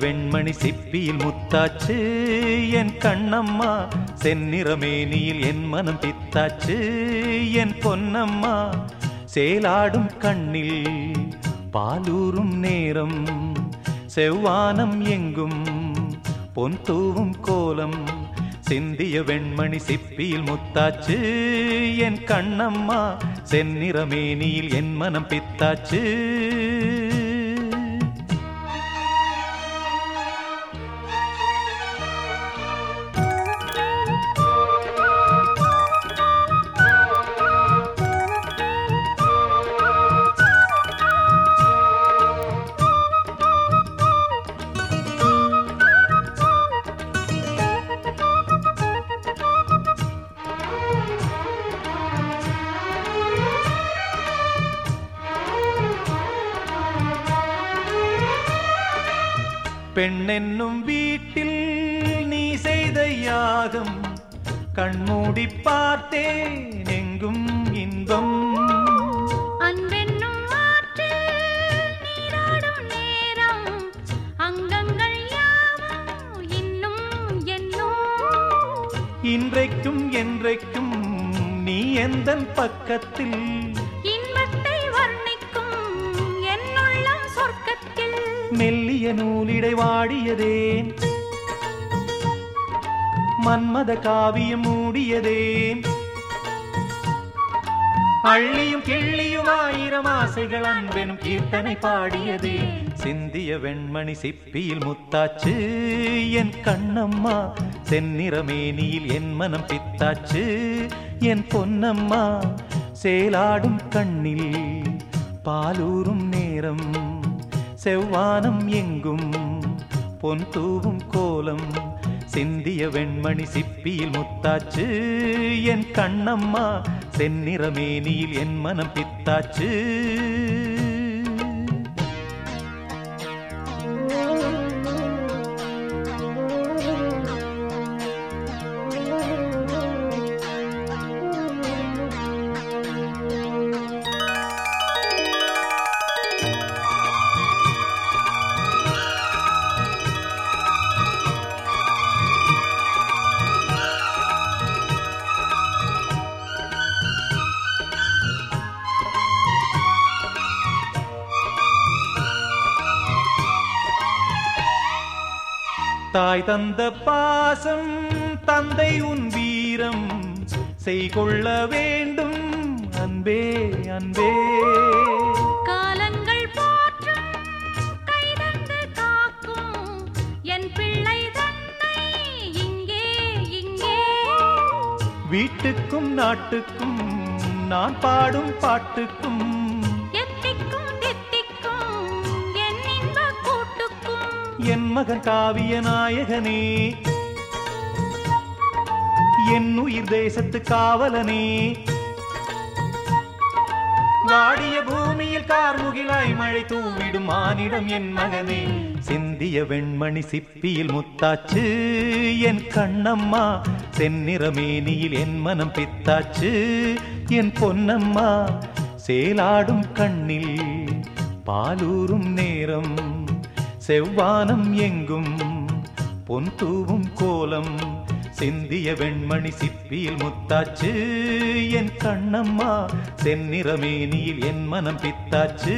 வெண்மணி சிப்பியில் முத்தாச்சு என் கண்ணம்மா செந்நிறமேனியில் என் மனம் பித்தாச்சு என் பொன்னம்மா சேலாடும் கண்ணில் பாலூரும் நேரம் செவ்வானம் எங்கும் பொன் தூவும் கோலம் சிந்திய வெண்மணி சிப்பியில் முத்தாச்சு என் கண்ணம்மா செந்நிறமேனியில் என் மனம் பித்தாச்சு பெண்ணென்னும் வீட்டில் நீ செய்த யாகம். கண்மூடி பார்த்தேன் எங்கும் இன்பம். இன்றைக்கும் என்றைக்கும் நீ எந்தன் பக்கத்தில்? இன்பத்தை வர்ணிக்கும் என்னுள்ளம் சொர்க்கத்தில். மெல்லிய நூலிடை வாடியதேன். மன்மத காவியம் மூடியதேன். அள்ளியும் கிள்ளியும் ஆயிரம் ஆசைகள் அன்பெனும் கீர்த்தனை பாடியதே சிந்திய வெண்மணி சிப்பியில் முத்தாச்சு என் கண்ணம்மா செந்நிறமேனியில் என் மனம் பித்தாச்சு என் பொன்னம்மா சேலாடும் கண்ணில் பாலூரும் நேரம் செவ்வானம் எங்கும் பொன் தூவும் கோலம் சிந்திய வெண்மணி சிப்பியில் முத்தாச்சு என் கண்ணம்மா செந்நிறமேனியில் என் மனம் பித்தாச்சு. தாய் தந்த பாசம் தந்தை உன் வீரம். செய்கொள்ள வேண்டும் அன்பே அன்பே. காலங்கள் போற்றும் கைதந்து காக்கும். என் பிள்ளை இங்கே. வீட்டுக்கும் நாட்டுக்கும் நான் பாடும் பாட்டுக்கும். என் மகன் காவிய நாயகனே. என் உயிர் தேசத்து காவலனே. வாடிய பூமியில் கார்முகிலாய் மழை தூவிடும் மானிடம் என் மகனே. சிந்திய வெண்மணி சிப்பியில் முத்தாச்சு என் கண்ணம்மா. செந்நிறமேனியில் என் மனம் பித்தாச்சு என் பொன்னம்மா. சேலாடும் கண்ணில் பாலூரும் நேரம் செவ்வானம் எங்கும் பொன் தூவும் கோலம் சிந்திய வெண்மணி சிப்பியில் முத்தாச்சு என் கண்ணம்மா செந்நிறமேனியில் என் மனம் பித்தாச்சு.